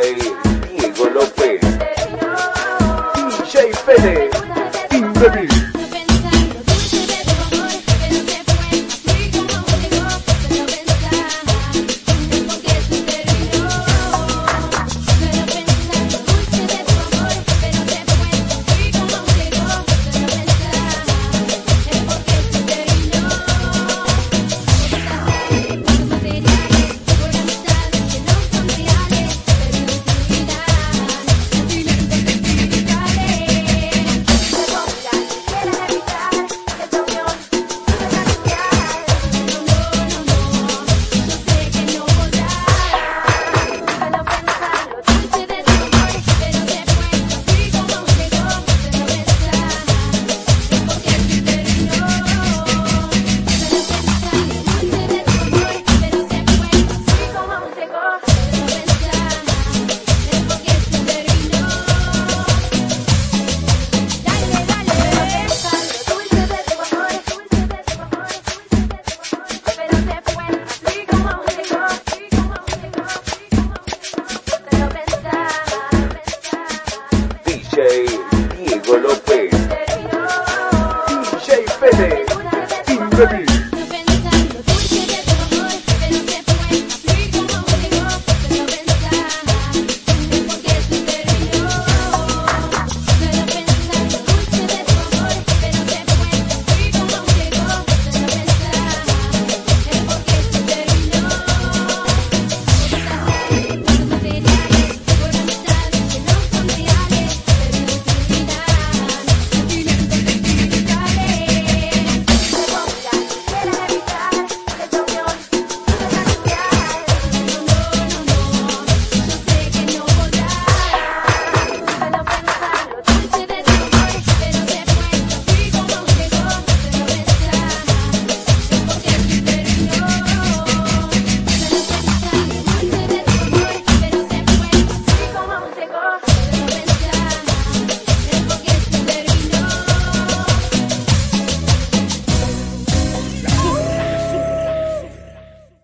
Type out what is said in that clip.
Diego López, DJ Fede, Team Diego López, DJ Fede, Timberlín.